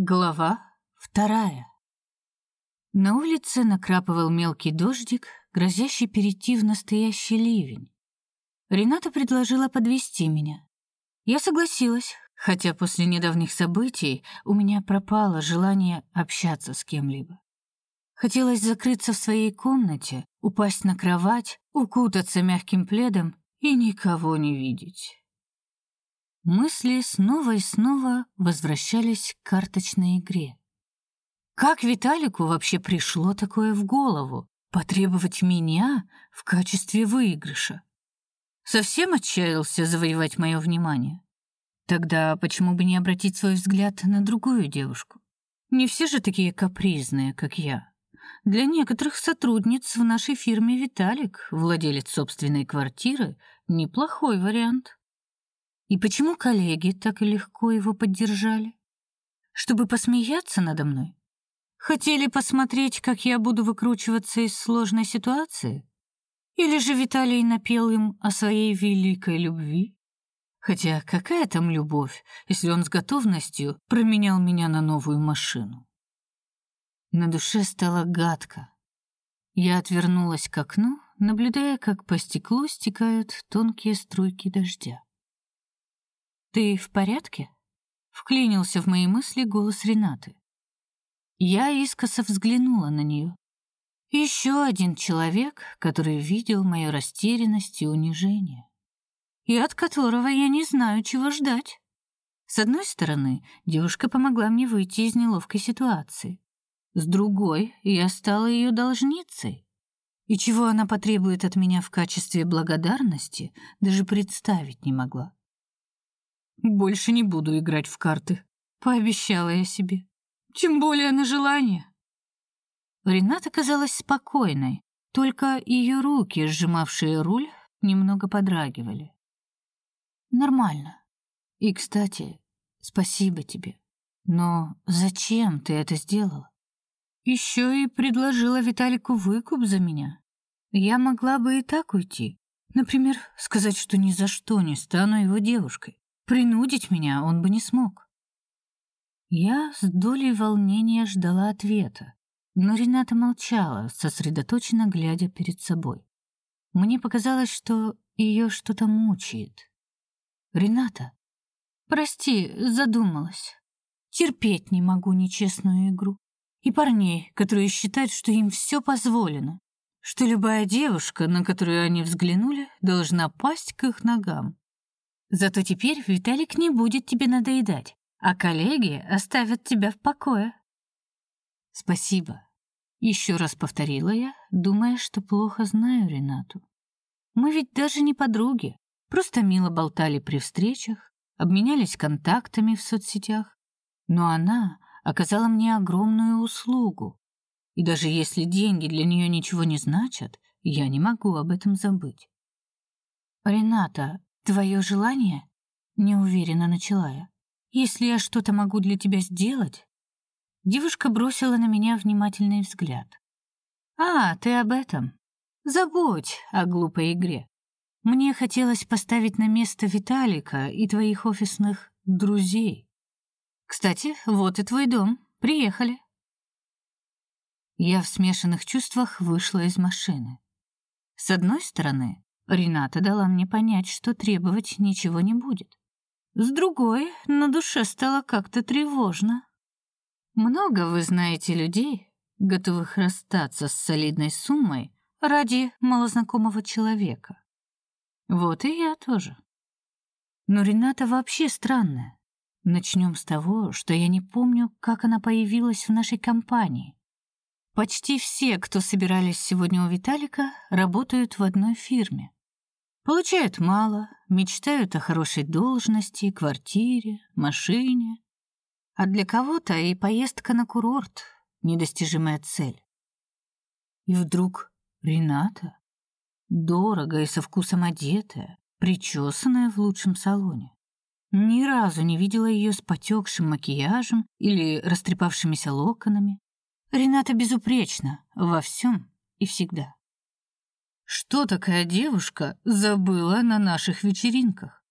Глава вторая. На улице накрапывал мелкий дождик, грозящий перейти в настоящий ливень. Рената предложила подвести меня. Я согласилась, хотя после недавних событий у меня пропало желание общаться с кем-либо. Хотелось закрыться в своей комнате, упасть на кровать, укутаться мягким пледом и никого не видеть. Мысли снова и снова возвращались к карточной игре. Как Виталику вообще пришло такое в голову потребовать меня в качестве выигрыша? Совсем отчаялся завоевать мое внимание. Тогда почему бы не обратить свой взгляд на другую девушку? Не все же такие капризные, как я. Для некоторых сотрудниц в нашей фирме Виталик, владелец собственной квартиры, неплохой вариант. И почему коллеги так легко его поддержали? Чтобы посмеяться надо мной? Хотели посмотреть, как я буду выкручиваться из сложной ситуации? Или же Виталий напел им о своей великой любви? Хотя какая там любовь, если он с готовностью променял меня на новую машину? На душе стало гадко. Я отвернулась к окну, наблюдая, как по стеклу стекают тонкие струйки дождя. Ты в порядке? Вклинился в мои мысли голос Ренаты. Я искоса взглянула на нее. Еще один человек, который видел мою растерянность и унижение, и от которого я не знаю, чего ждать. С одной стороны, девушка помогла мне выйти из неловкой ситуации. С другой, я стала ее должницей. И чего она потребует от меня в качестве благодарности, даже представить не могла. Больше не буду играть в карты, пообещала я себе. Тем более на желание. Рената казалась спокойной, только ее руки, сжимавшие руль, немного подрагивали. Нормально. И, кстати, спасибо тебе. Но зачем ты это сделала? Еще и предложила Виталику выкуп за меня. Я могла бы и так уйти. Например, сказать, что ни за что не стану его девушкой. Принудить меня он бы не смог. Я с долей волнения ждала ответа, но Рената молчала, сосредоточенно глядя перед собой. Мне показалось, что ее что-то мучает. Рената, прости, задумалась. Терпеть не могу нечестную игру и парней, которые считают, что им все позволено, что любая девушка, на которую они взглянули, должна пасть к их ногам. Зато теперь Виталик не будет тебе надоедать, а коллеги оставят тебя в покое. Спасибо. Еще раз повторила я, думая, что плохо знаю Ренату. Мы ведь даже не подруги, просто мило болтали при встречах, обменялись контактами в соцсетях. Но она оказала мне огромную услугу. И даже если деньги для нее ничего не значат, я не могу об этом забыть. Рената, Твое желание? неуверенно начала я. Если я что-то могу для тебя сделать? Девушка бросила на меня внимательный взгляд. А, ты об этом? Забудь о глупой игре. Мне хотелось поставить на место Виталика и твоих офисных друзей. Кстати, вот и твой дом. Приехали. Я в смешанных чувствах вышла из машины. С одной стороны, Рената дала мне понять, что требовать ничего не будет. С другой, на душе стало как-то тревожно. Много вы знаете людей, готовых расстаться с солидной суммой ради малознакомого человека. Вот и я тоже. Но Рената вообще странная. Начнем с того, что я не помню, как она появилась в нашей компании. Почти все, кто собирались сегодня у Виталика, работают в одной фирме. Получают мало, мечтают о хорошей должности, квартире, машине. А для кого-то и поездка на курорт — недостижимая цель. И вдруг Рената, дорого и со вкусом одетая, причесанная в лучшем салоне. Ни разу не видела ее с потекшим макияжем или растрепавшимися локонами. Рената безупречна во всем и всегда. Что такая девушка забыла на наших вечеринках?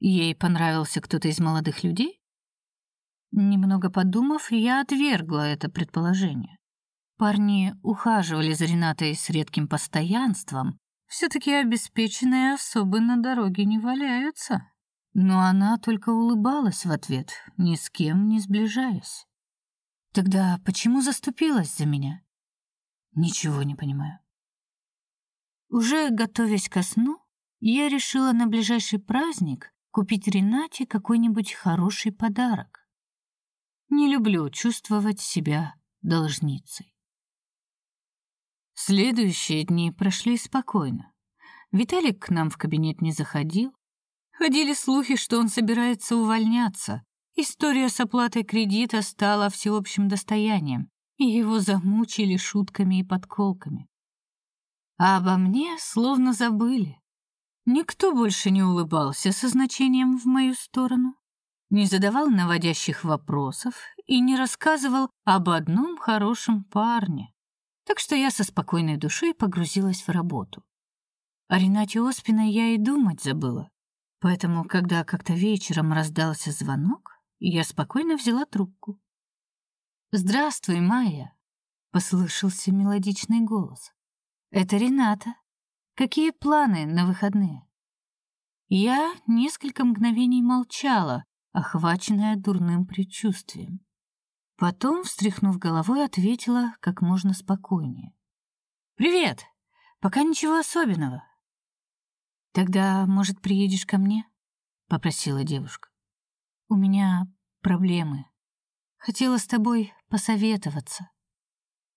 Ей понравился кто-то из молодых людей? Немного подумав, я отвергла это предположение. Парни ухаживали за Ренатой с редким постоянством. все таки обеспеченные особы на дороге не валяются. Но она только улыбалась в ответ, ни с кем не сближаясь. Тогда почему заступилась за меня? Ничего не понимаю. Уже готовясь ко сну, я решила на ближайший праздник купить Ренате какой-нибудь хороший подарок. Не люблю чувствовать себя должницей. Следующие дни прошли спокойно. Виталик к нам в кабинет не заходил. Ходили слухи, что он собирается увольняться. История с оплатой кредита стала всеобщим достоянием, и его замучили шутками и подколками. А обо мне словно забыли. Никто больше не улыбался со значением в мою сторону, не задавал наводящих вопросов и не рассказывал об одном хорошем парне. Так что я со спокойной душой погрузилась в работу. О Ренате Оспиной я и думать забыла. Поэтому, когда как-то вечером раздался звонок, я спокойно взяла трубку. «Здравствуй, Майя!» — послышался мелодичный голос. «Это Рената. Какие планы на выходные?» Я несколько мгновений молчала, охваченная дурным предчувствием. Потом, встряхнув головой, ответила как можно спокойнее. «Привет! Пока ничего особенного». «Тогда, может, приедешь ко мне?» — попросила девушка. «У меня проблемы. Хотела с тобой посоветоваться».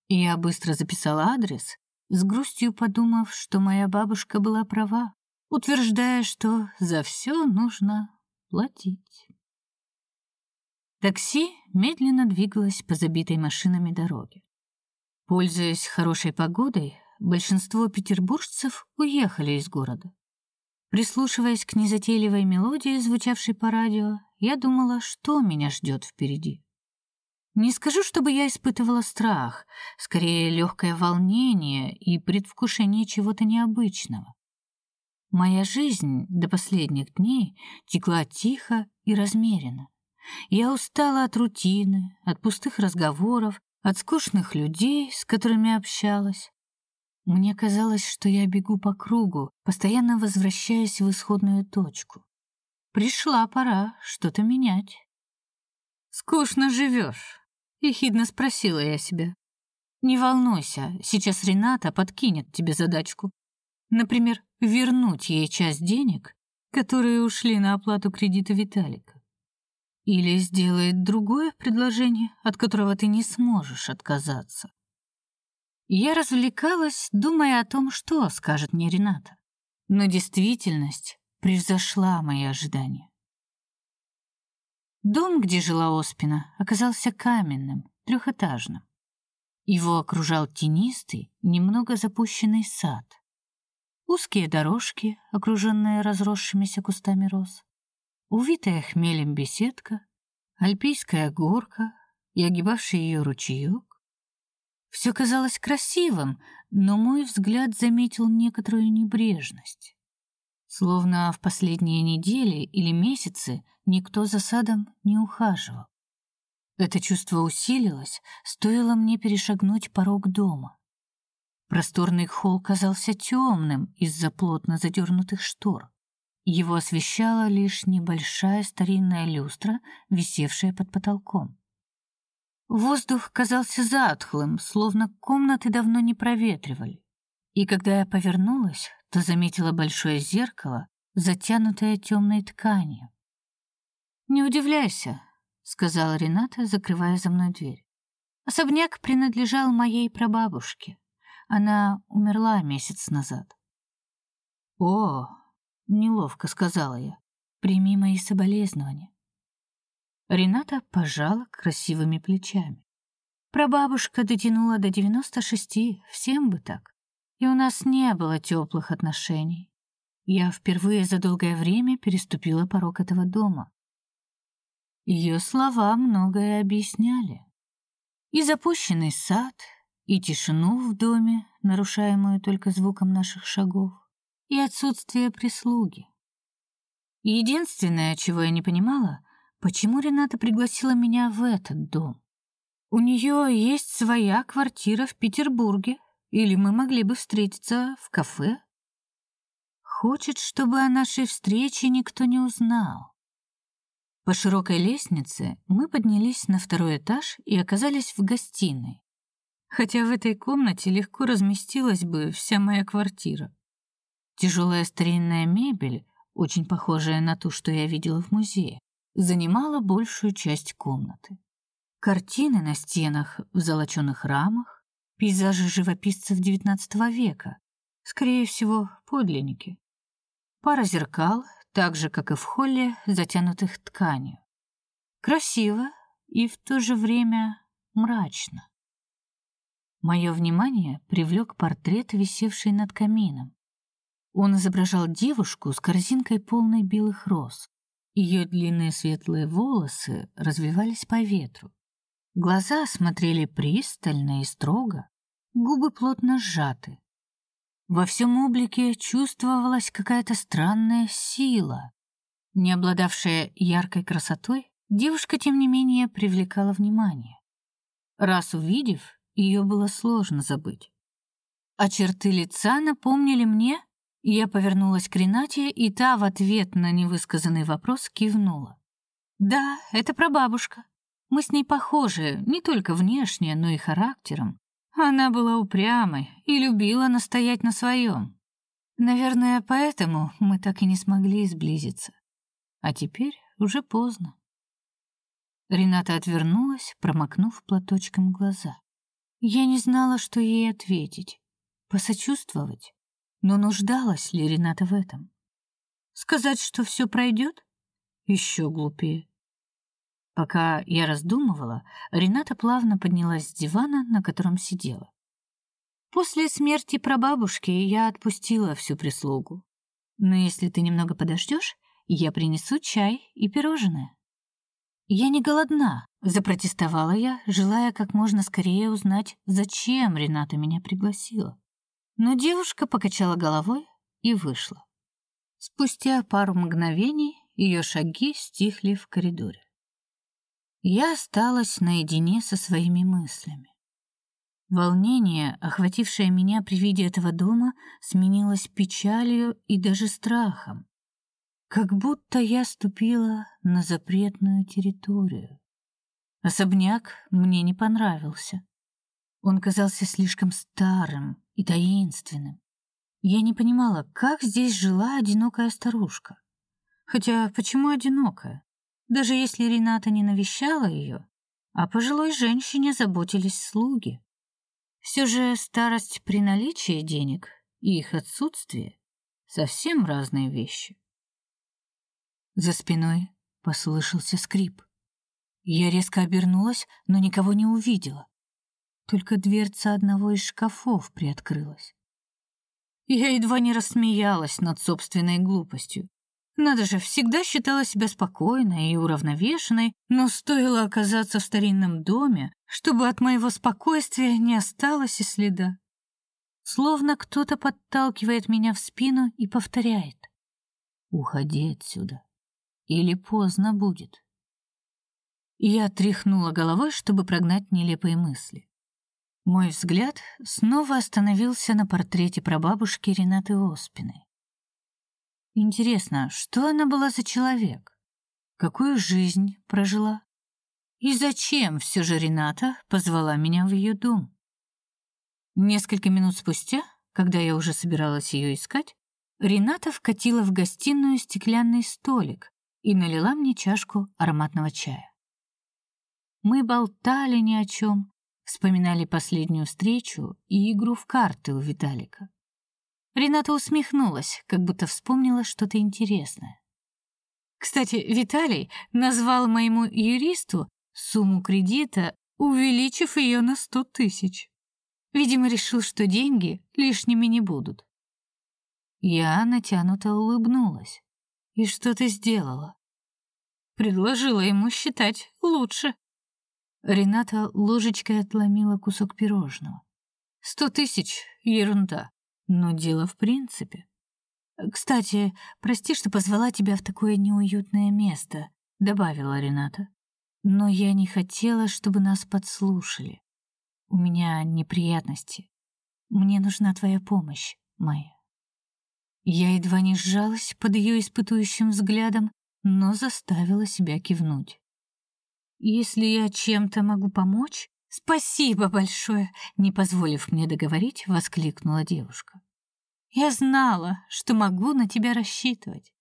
Я быстро записала адрес, с грустью подумав, что моя бабушка была права, утверждая, что за все нужно платить. Такси медленно двигалось по забитой машинами дороге. Пользуясь хорошей погодой, большинство петербуржцев уехали из города. Прислушиваясь к незатейливой мелодии, звучавшей по радио, я думала, что меня ждет впереди. Не скажу, чтобы я испытывала страх, скорее легкое волнение и предвкушение чего-то необычного. Моя жизнь до последних дней текла тихо и размеренно. Я устала от рутины, от пустых разговоров, от скучных людей, с которыми общалась. Мне казалось, что я бегу по кругу, постоянно возвращаясь в исходную точку. Пришла пора что-то менять. «Скучно живешь», — ехидно спросила я себя. «Не волнуйся, сейчас Рената подкинет тебе задачку. Например, вернуть ей часть денег, которые ушли на оплату кредита Виталика. Или сделает другое предложение, от которого ты не сможешь отказаться. Я развлекалась, думая о том, что скажет мне Рената. Но действительность превзошла мои ожидания. Дом, где жила Оспина, оказался каменным, трехэтажным. Его окружал тенистый, немного запущенный сад. Узкие дорожки, окруженные разросшимися кустами роз увитая хмелем беседка, альпийская горка и огибавший ее ручеек. Все казалось красивым, но мой взгляд заметил некоторую небрежность. Словно в последние недели или месяцы никто за садом не ухаживал. Это чувство усилилось, стоило мне перешагнуть порог дома. Просторный холл казался темным из-за плотно задернутых штор. Его освещала лишь небольшая старинная люстра, висевшая под потолком. Воздух казался затхлым, словно комнаты давно не проветривали. И когда я повернулась, то заметила большое зеркало, затянутое темной тканью. «Не удивляйся», — сказала Рената, закрывая за мной дверь. «Особняк принадлежал моей прабабушке. Она умерла месяц назад». «О, неловко сказала я. Прими мои соболезнования. Рената пожала красивыми плечами. Прабабушка дотянула до девяносто шести, всем бы так. И у нас не было теплых отношений. Я впервые за долгое время переступила порог этого дома. Ее слова многое объясняли. И запущенный сад, и тишину в доме, нарушаемую только звуком наших шагов и отсутствие прислуги. Единственное, чего я не понимала, почему Рената пригласила меня в этот дом. У нее есть своя квартира в Петербурге, или мы могли бы встретиться в кафе. Хочет, чтобы о нашей встрече никто не узнал. По широкой лестнице мы поднялись на второй этаж и оказались в гостиной. Хотя в этой комнате легко разместилась бы вся моя квартира. Тяжелая старинная мебель, очень похожая на ту, что я видела в музее, занимала большую часть комнаты. Картины на стенах в золочёных рамах, пейзажи живописцев XIX века, скорее всего, подлинники. Пара зеркал, так же как и в холле, затянутых тканью. Красиво и в то же время мрачно. Мое внимание привлек портрет, висевший над камином. Он изображал девушку с корзинкой полной белых роз. Ее длинные светлые волосы развивались по ветру. Глаза смотрели пристально и строго, губы плотно сжаты. Во всем облике чувствовалась какая-то странная сила. Не обладавшая яркой красотой, девушка тем не менее привлекала внимание. Раз увидев, ее было сложно забыть. А черты лица напомнили мне, я повернулась к Ренате, и та в ответ на невысказанный вопрос кивнула. Да, это прабабушка. Мы с ней похожи, не только внешне, но и характером. Она была упрямой и любила настоять на своем. Наверное, поэтому мы так и не смогли сблизиться. А теперь уже поздно. Рената отвернулась, промокнув платочком глаза. Я не знала, что ей ответить. Посочувствовать? Но нуждалась ли Рената в этом? Сказать, что все пройдет? Еще глупее. Пока я раздумывала, Рената плавно поднялась с дивана, на котором сидела. После смерти прабабушки я отпустила всю прислугу. Но если ты немного подождешь, я принесу чай и пирожное. Я не голодна, запротестовала я, желая как можно скорее узнать, зачем Рената меня пригласила. Но девушка покачала головой и вышла. Спустя пару мгновений ее шаги стихли в коридоре. Я осталась наедине со своими мыслями. Волнение, охватившее меня при виде этого дома, сменилось печалью и даже страхом. Как будто я ступила на запретную территорию. Особняк мне не понравился. Он казался слишком старым и таинственным. Я не понимала, как здесь жила одинокая старушка. Хотя почему одинокая? Даже если Рената не навещала ее, а пожилой женщине заботились слуги. Все же старость при наличии денег и их отсутствие совсем разные вещи. За спиной послышался скрип. Я резко обернулась, но никого не увидела. Только дверца одного из шкафов приоткрылась. Я едва не рассмеялась над собственной глупостью. Надо же, всегда считала себя спокойной и уравновешенной, но стоило оказаться в старинном доме, чтобы от моего спокойствия не осталось и следа. Словно кто-то подталкивает меня в спину и повторяет: "Уходи отсюда, или поздно будет". Я тряхнула головой, чтобы прогнать нелепые мысли. Мой взгляд снова остановился на портрете прабабушки Ренаты Оспиной. Интересно, что она была за человек? Какую жизнь прожила? И зачем все же Рената позвала меня в ее дом? Несколько минут спустя, когда я уже собиралась ее искать, Рената вкатила в гостиную стеклянный столик и налила мне чашку ароматного чая. Мы болтали ни о чем, вспоминали последнюю встречу и игру в карты у Виталика. Рената усмехнулась, как будто вспомнила что-то интересное. Кстати, Виталий назвал моему юристу сумму кредита, увеличив ее на сто тысяч. Видимо, решил, что деньги лишними не будут. Я натянуто улыбнулась. И что ты сделала? Предложила ему считать лучше. Рената ложечкой отломила кусок пирожного. Сто тысяч — ерунда. Но дело в принципе. Кстати, прости, что позвала тебя в такое неуютное место. добавила Рената. Но я не хотела, чтобы нас подслушали. У меня неприятности. Мне нужна твоя помощь, Майя. Я едва не сжалась под ее испытующим взглядом, но заставила себя кивнуть. Если я чем-то могу помочь, спасибо большое, не позволив мне договорить, воскликнула девушка. Я знала, что могу на тебя рассчитывать.